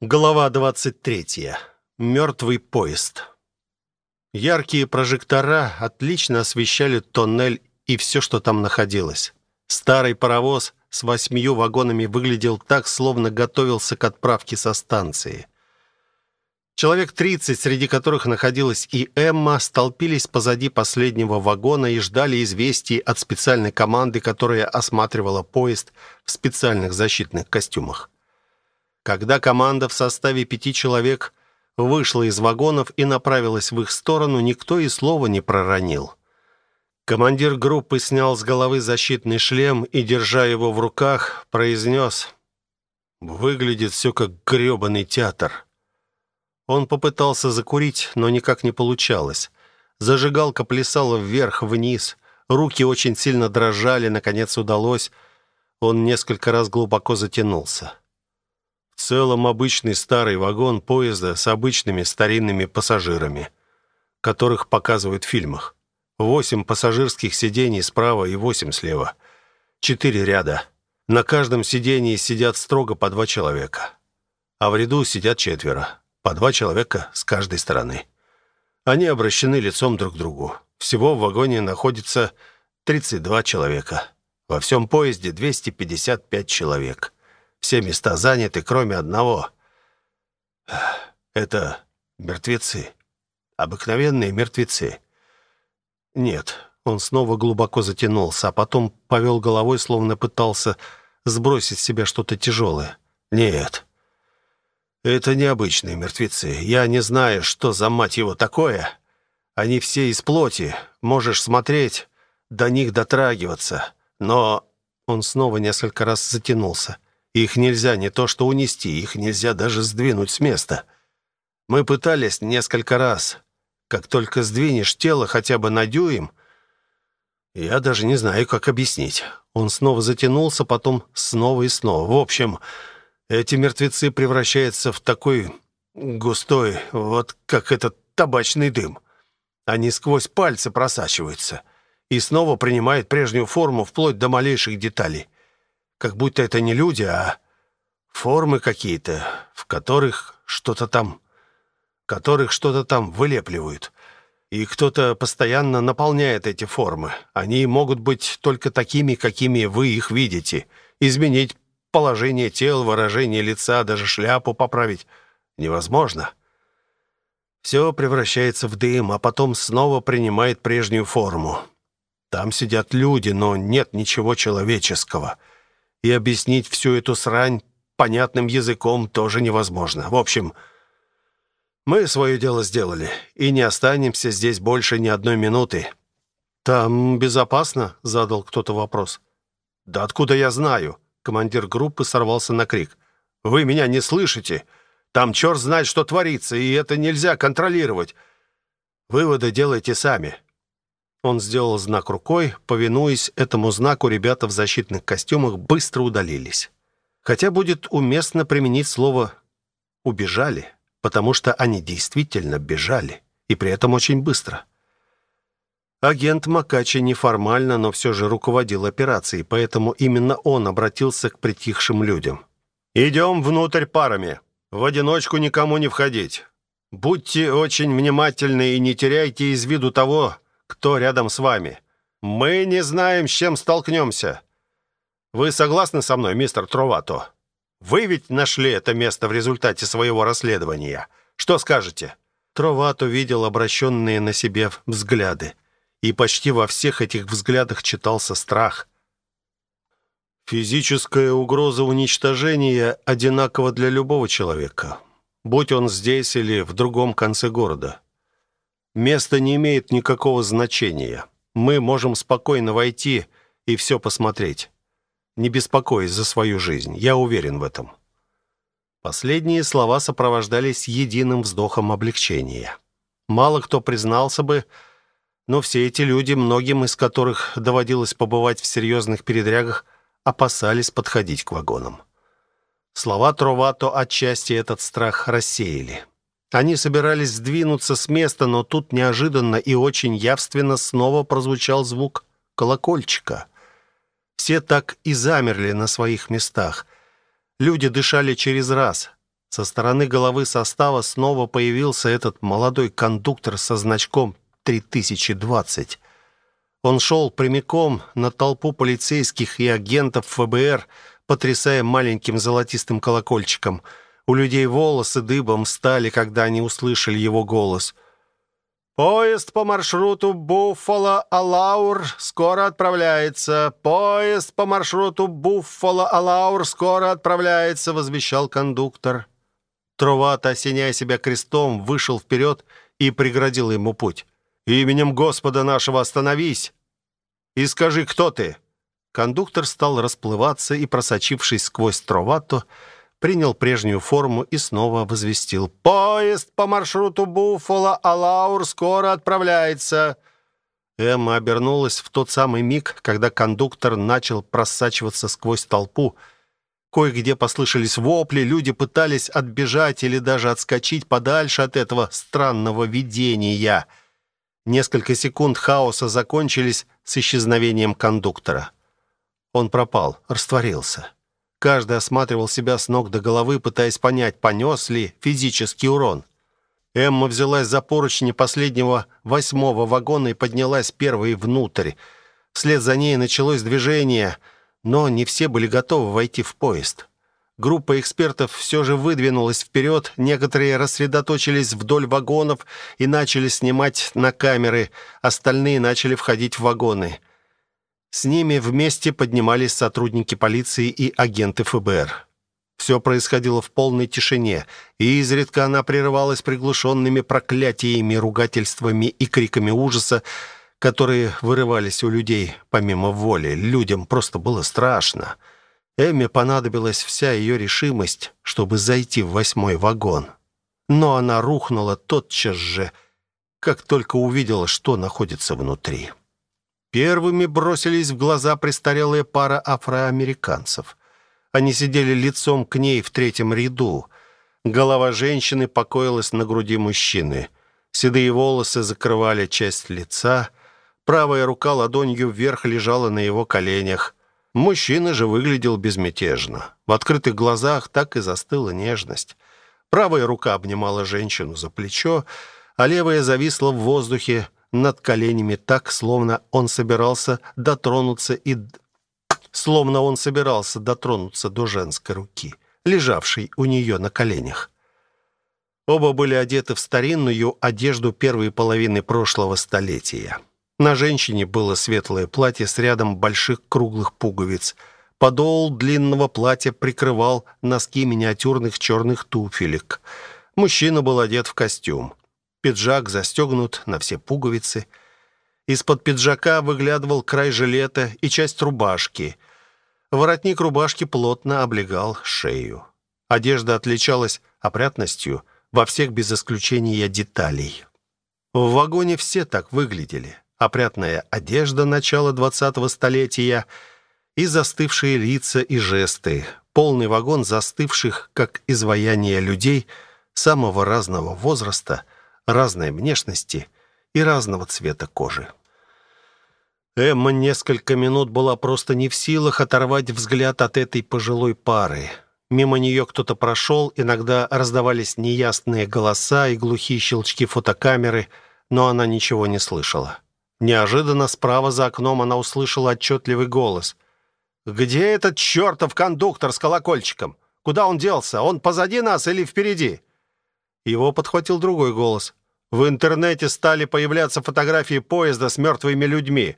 Глава 23. Мертвый поезд. Яркие прожектора отлично освещали тоннель и все, что там находилось. Старый паровоз с восьмью вагонами выглядел так, словно готовился к отправке со станции. Человек 30, среди которых находилась и Эмма, столпились позади последнего вагона и ждали известий от специальной команды, которая осматривала поезд в специальных защитных костюмах. Когда команда в составе пяти человек вышла из вагонов и направилась в их сторону, никто и слова не проронил. Командир группы снял с головы защитный шлем и, держа его в руках, произнес «Выглядит все как грёбаный театр». Он попытался закурить, но никак не получалось. Зажигалка плясала вверх-вниз, руки очень сильно дрожали, наконец удалось. Он несколько раз глубоко затянулся. В целом обычный старый вагон поезда с обычными старинными пассажирами, которых показывают в фильмах. Восемь пассажирских сидений справа и восемь слева. Четыре ряда. На каждом сидении сидят строго по два человека. А в ряду сидят четверо. По два человека с каждой стороны. Они обращены лицом друг к другу. Всего в вагоне находится 32 человека. Во всем поезде 255 человек. Все места заняты, кроме одного. Это мертвецы. Обыкновенные мертвецы. Нет, он снова глубоко затянулся, а потом повел головой, словно пытался сбросить с себя что-то тяжелое. Нет, это необычные мертвецы. Я не знаю, что за мать его такое. Они все из плоти. Можешь смотреть, до них дотрагиваться. Но он снова несколько раз затянулся. Их нельзя не то что унести, их нельзя даже сдвинуть с места. Мы пытались несколько раз. Как только сдвинешь тело хотя бы на дюйм, я даже не знаю, как объяснить. Он снова затянулся, потом снова и снова. В общем, эти мертвецы превращаются в такой густой, вот как этот табачный дым. Они сквозь пальцы просачиваются и снова принимают прежнюю форму вплоть до малейших деталей как будто это не люди, а формы какие-то, в которых что-то там, которых что-то там вылепливают. И кто-то постоянно наполняет эти формы. Они могут быть только такими, какими вы их видите. Изменить положение тел, выражение лица, даже шляпу поправить невозможно. Все превращается в дым, а потом снова принимает прежнюю форму. Там сидят люди, но нет ничего человеческого и объяснить всю эту срань понятным языком тоже невозможно. В общем, мы свое дело сделали и не останемся здесь больше ни одной минуты. Там безопасно, задал кто-то вопрос. Да откуда я знаю? Командир группы сорвался на крик. Вы меня не слышите? Там черт знает, что творится, и это нельзя контролировать. Выводы делайте сами. Он сделал знак рукой. Повинуясь этому знаку, ребята в защитных костюмах быстро удалились. Хотя будет уместно применить слово «убежали», потому что они действительно бежали, и при этом очень быстро. Агент Макачи неформально, но все же руководил операцией, поэтому именно он обратился к притихшим людям. «Идем внутрь парами. В одиночку никому не входить. Будьте очень внимательны и не теряйте из виду того, кто рядом с вами. Мы не знаем, с чем столкнемся. Вы согласны со мной, мистер Тровато? Вы ведь нашли это место в результате своего расследования. Что скажете?» Тровато видел обращенные на себе взгляды, и почти во всех этих взглядах читался страх. Физическая угроза уничтожения одинакова для любого человека, будь он здесь или в другом конце города. Место не имеет никакого значения. Мы можем спокойно войти и все посмотреть. Не беспокоясь за свою жизнь, я уверен в этом. Последние слова сопровождались единым вздохом облегчения. Мало кто признался бы, но все эти люди, многим из которых доводилось побывать в серьезных передрягах, опасались подходить к вагонам. Слова Тровато отчасти этот страх рассеяли. Они собирались сдвинуться с места, но тут неожиданно и очень явственно снова прозвучал звук колокольчика. Все так и замерли на своих местах. Люди дышали через раз. Со стороны головы состава снова появился этот молодой кондуктор со значком 3020. Он шел прямиком на толпу полицейских и агентов ФБР, потрясая маленьким золотистым колокольчиком. У людей волосы дыбом стали, когда они услышали его голос. «Поезд по маршруту Буффало-Алаур скоро отправляется. Поезд по маршруту Буффало-Алаур скоро отправляется», — возвещал кондуктор. Троват, осеняя себя крестом, вышел вперед и преградил ему путь. «Именем Господа нашего остановись и скажи, кто ты?» Кондуктор стал расплываться и, просочившись сквозь Тровато, принял прежнюю форму и снова возвестил. «Поезд по маршруту Буффало-Алаур скоро отправляется!» Эмма обернулась в тот самый миг, когда кондуктор начал просачиваться сквозь толпу. Кое-где послышались вопли, люди пытались отбежать или даже отскочить подальше от этого странного видения. Несколько секунд хаоса закончились с исчезновением кондуктора. Он пропал, растворился. Каждый осматривал себя с ног до головы, пытаясь понять, понес ли физический урон. Эмма взялась за поручни последнего восьмого вагона и поднялась первой внутрь. Вслед за ней началось движение, но не все были готовы войти в поезд. Группа экспертов все же выдвинулась вперед, некоторые рассредоточились вдоль вагонов и начали снимать на камеры, остальные начали входить в вагоны. С ними вместе поднимались сотрудники полиции и агенты ФБР. Все происходило в полной тишине, и изредка она прерывалась приглушенными проклятиями, ругательствами и криками ужаса, которые вырывались у людей помимо воли. Людям просто было страшно. Эмме понадобилась вся ее решимость, чтобы зайти в восьмой вагон. Но она рухнула тотчас же, как только увидела, что находится внутри. Первыми бросились в глаза престарелая пара афроамериканцев. Они сидели лицом к ней в третьем ряду. Голова женщины покоилась на груди мужчины. Седые волосы закрывали часть лица. Правая рука ладонью вверх лежала на его коленях. Мужчина же выглядел безмятежно. В открытых глазах так и застыла нежность. Правая рука обнимала женщину за плечо, а левая зависла в воздухе, над коленями так, словно он собирался дотронуться и словно он собирался дотронуться до женской руки, лежавшей у нее на коленях. Оба были одеты в старинную одежду первой половины прошлого столетия. На женщине было светлое платье с рядом больших круглых пуговиц. Подол длинного платья прикрывал носки миниатюрных черных туфелек. Мужчина был одет в костюм. Пиджак застегнут на все пуговицы. Из-под пиджака выглядывал край жилета и часть рубашки. Воротник рубашки плотно облегал шею. Одежда отличалась опрятностью во всех без исключения деталей. В вагоне все так выглядели. Опрятная одежда начала 20-го столетия и застывшие лица и жесты. Полный вагон застывших, как изваяние людей самого разного возраста – разной внешности и разного цвета кожи. Эмма несколько минут была просто не в силах оторвать взгляд от этой пожилой пары. Мимо нее кто-то прошел, иногда раздавались неясные голоса и глухие щелчки фотокамеры, но она ничего не слышала. Неожиданно справа за окном она услышала отчетливый голос. «Где этот чертов кондуктор с колокольчиком? Куда он делся? Он позади нас или впереди?» Его подхватил другой голос. В интернете стали появляться фотографии поезда с мертвыми людьми.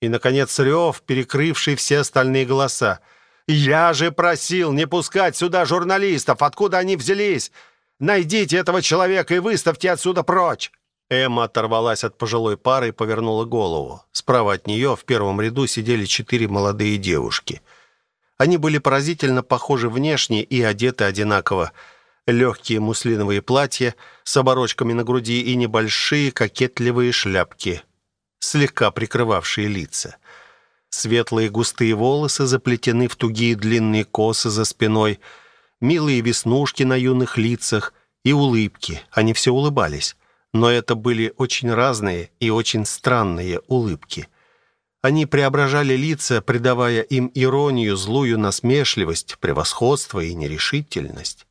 И, наконец, рев, перекрывший все остальные голоса. «Я же просил не пускать сюда журналистов! Откуда они взялись? Найдите этого человека и выставьте отсюда прочь!» Эмма оторвалась от пожилой пары и повернула голову. Справа от нее в первом ряду сидели четыре молодые девушки. Они были поразительно похожи внешне и одеты одинаково легкие муслиновые платья с оборочками на груди и небольшие кокетливые шляпки, слегка прикрывавшие лица. Светлые густые волосы заплетены в тугие длинные косы за спиной, милые веснушки на юных лицах и улыбки. Они все улыбались, но это были очень разные и очень странные улыбки. Они преображали лица, придавая им иронию, злую насмешливость, превосходство и нерешительность.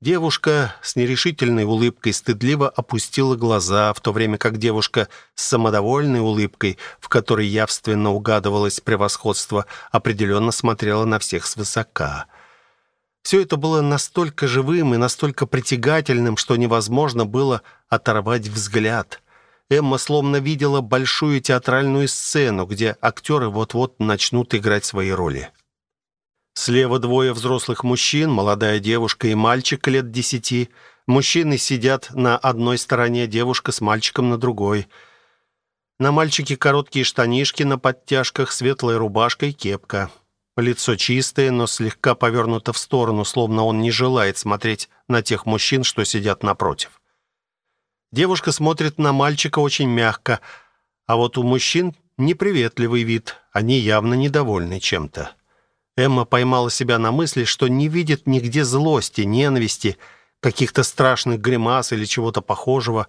Девушка с нерешительной улыбкой стыдливо опустила глаза, в то время как девушка с самодовольной улыбкой, в которой явственно угадывалось превосходство, определенно смотрела на всех свысока. Все это было настолько живым и настолько притягательным, что невозможно было оторвать взгляд. Эмма словно видела большую театральную сцену, где актеры вот-вот начнут играть свои роли. Слева двое взрослых мужчин, молодая девушка и мальчик лет десяти. Мужчины сидят на одной стороне, девушка с мальчиком на другой. На мальчике короткие штанишки на подтяжках, светлая рубашка и кепка. Лицо чистое, но слегка повернуто в сторону, словно он не желает смотреть на тех мужчин, что сидят напротив. Девушка смотрит на мальчика очень мягко, а вот у мужчин неприветливый вид, они явно недовольны чем-то. Эмма поймала себя на мысли, что не видит нигде злости, ненависти, каких-то страшных гримас или чего-то похожего.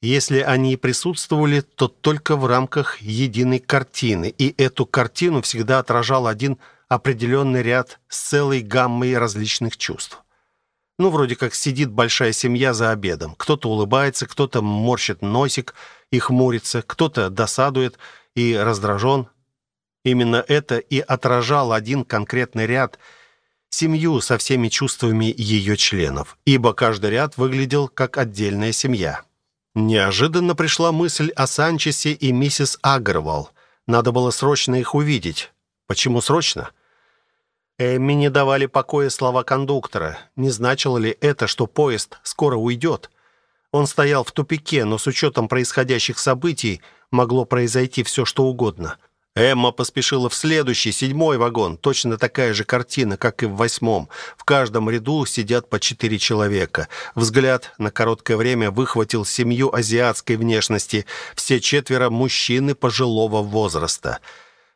Если они и присутствовали, то только в рамках единой картины, и эту картину всегда отражал один определенный ряд с целой гаммой различных чувств. Ну, вроде как сидит большая семья за обедом. Кто-то улыбается, кто-то морщит носик и хмурится, кто-то досадует и раздражен, Именно это и отражал один конкретный ряд семью со всеми чувствами ее членов, ибо каждый ряд выглядел как отдельная семья. Неожиданно пришла мысль о Санчесе и миссис Агервал. Надо было срочно их увидеть. Почему срочно? Эмми не давали покоя слова кондуктора. Не значило ли это, что поезд скоро уйдет? Он стоял в тупике, но с учетом происходящих событий могло произойти все, что угодно. Эмма поспешила в следующий, седьмой вагон. Точно такая же картина, как и в восьмом. В каждом ряду сидят по четыре человека. Взгляд на короткое время выхватил семью азиатской внешности. Все четверо мужчины пожилого возраста.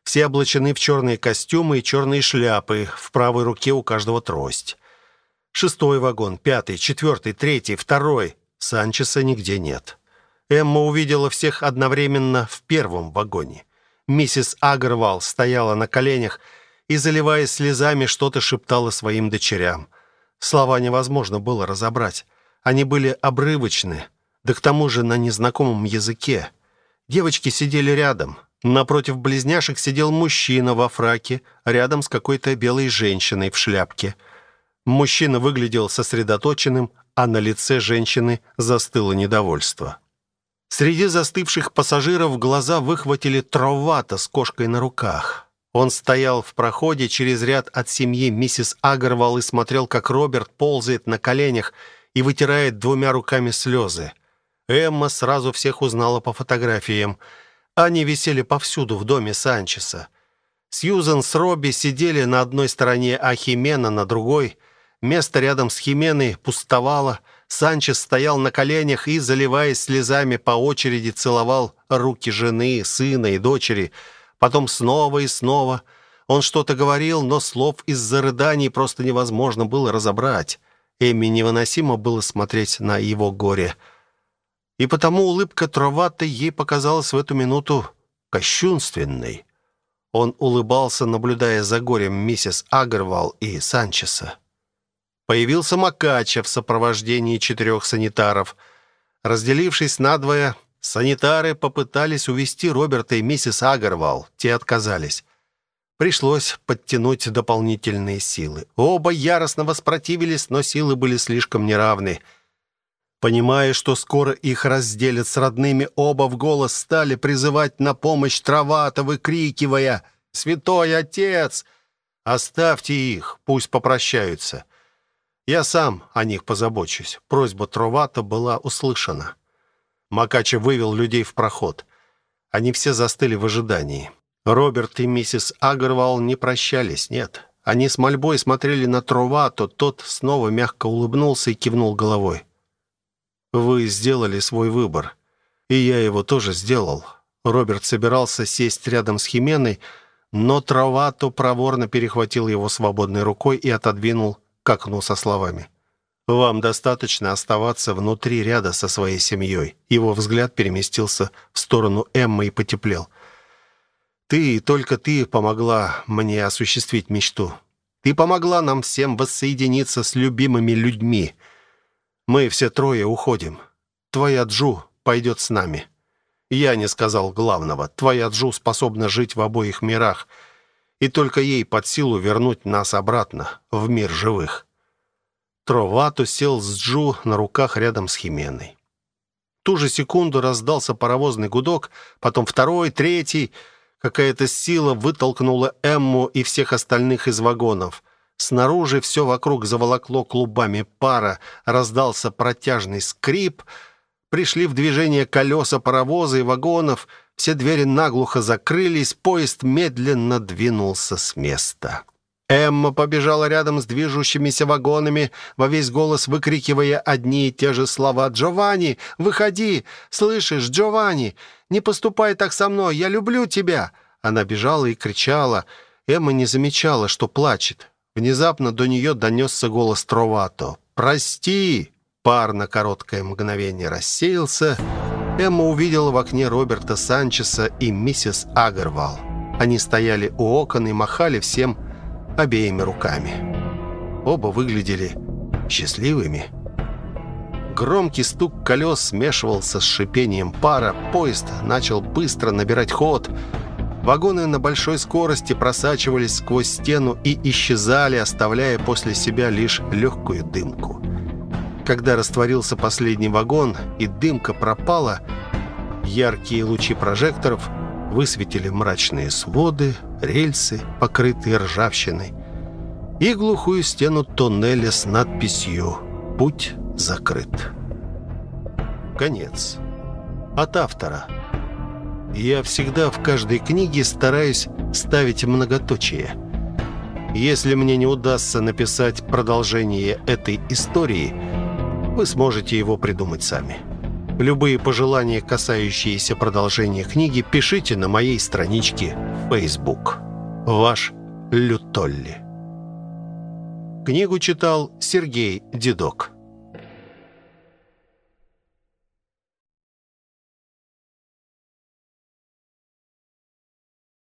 Все облачены в черные костюмы и черные шляпы. В правой руке у каждого трость. Шестой вагон, пятый, четвертый, третий, второй. Санчеса нигде нет. Эмма увидела всех одновременно в первом вагоне. Миссис Агервал стояла на коленях и, заливаясь слезами, что-то шептала своим дочерям. Слова невозможно было разобрать. Они были обрывочны, да к тому же на незнакомом языке. Девочки сидели рядом. Напротив близняшек сидел мужчина во фраке, рядом с какой-то белой женщиной в шляпке. Мужчина выглядел сосредоточенным, а на лице женщины застыло недовольство. Среди застывших пассажиров глаза выхватили Тровата с кошкой на руках. Он стоял в проходе через ряд от семьи миссис Агервал и смотрел, как Роберт ползает на коленях и вытирает двумя руками слезы. Эмма сразу всех узнала по фотографиям. Они висели повсюду в доме Санчеса. Сьюзен с Робби сидели на одной стороне, а Химена на другой. Место рядом с Хименой пустовало — Санчес стоял на коленях и, заливаясь слезами, по очереди целовал руки жены, сына и дочери. Потом снова и снова. Он что-то говорил, но слов из-за рыданий просто невозможно было разобрать. Эми невыносимо было смотреть на его горе. И потому улыбка Троваттой ей показалась в эту минуту кощунственной. Он улыбался, наблюдая за горем миссис Агервал и Санчеса. Появился Макача в сопровождении четырех санитаров. Разделившись надвое, санитары попытались увести Роберта и миссис Агарвал. Те отказались. Пришлось подтянуть дополнительные силы. Оба яростно воспротивились, но силы были слишком неравны. Понимая, что скоро их разделят с родными, оба в голос стали призывать на помощь Травата, выкрикивая «Святой Отец! Оставьте их, пусть попрощаются!» Я сам о них позабочусь. Просьба Тровата была услышана. Макача вывел людей в проход. Они все застыли в ожидании. Роберт и миссис Агервал не прощались, нет. Они с мольбой смотрели на Тровато, тот снова мягко улыбнулся и кивнул головой. «Вы сделали свой выбор, и я его тоже сделал». Роберт собирался сесть рядом с Хименой, но Тровато проворно перехватил его свободной рукой и отодвинул к окну со словами «Вам достаточно оставаться внутри ряда со своей семьей». Его взгляд переместился в сторону Эммы и потеплел. «Ты, только ты помогла мне осуществить мечту. Ты помогла нам всем воссоединиться с любимыми людьми. Мы все трое уходим. Твоя Джу пойдет с нами. Я не сказал главного. Твоя Джу способна жить в обоих мирах, и только ей под силу вернуть нас обратно в мир живых. Тровато сел с Джу на руках рядом с Хименой. В ту же секунду раздался паровозный гудок, потом второй, третий. Какая-то сила вытолкнула Эмму и всех остальных из вагонов. Снаружи все вокруг заволокло клубами пара, раздался протяжный скрип — Пришли в движение колеса паровоза и вагонов, все двери наглухо закрылись, поезд медленно двинулся с места. Эмма побежала рядом с движущимися вагонами, во весь голос выкрикивая одни и те же слова. «Джованни, выходи! Слышишь, Джованни, не поступай так со мной, я люблю тебя!» Она бежала и кричала. Эмма не замечала, что плачет. Внезапно до нее донесся голос Тровато. «Прости!» Пар на короткое мгновение рассеялся. Эмма увидела в окне Роберта Санчеса и миссис Агервал. Они стояли у окон и махали всем обеими руками. Оба выглядели счастливыми. Громкий стук колес смешивался с шипением пара. Поезд начал быстро набирать ход. Вагоны на большой скорости просачивались сквозь стену и исчезали, оставляя после себя лишь легкую дымку. Когда растворился последний вагон и дымка пропала, яркие лучи прожекторов высветили мрачные своды, рельсы, покрытые ржавчиной, и глухую стену тоннеля с надписью «Путь закрыт». Конец. От автора. Я всегда в каждой книге стараюсь ставить многоточие. Если мне не удастся написать продолжение этой истории – вы сможете его придумать сами. Любые пожелания, касающиеся продолжения книги, пишите на моей страничке в Facebook. Ваш Лютолли. Книгу читал Сергей Дедок.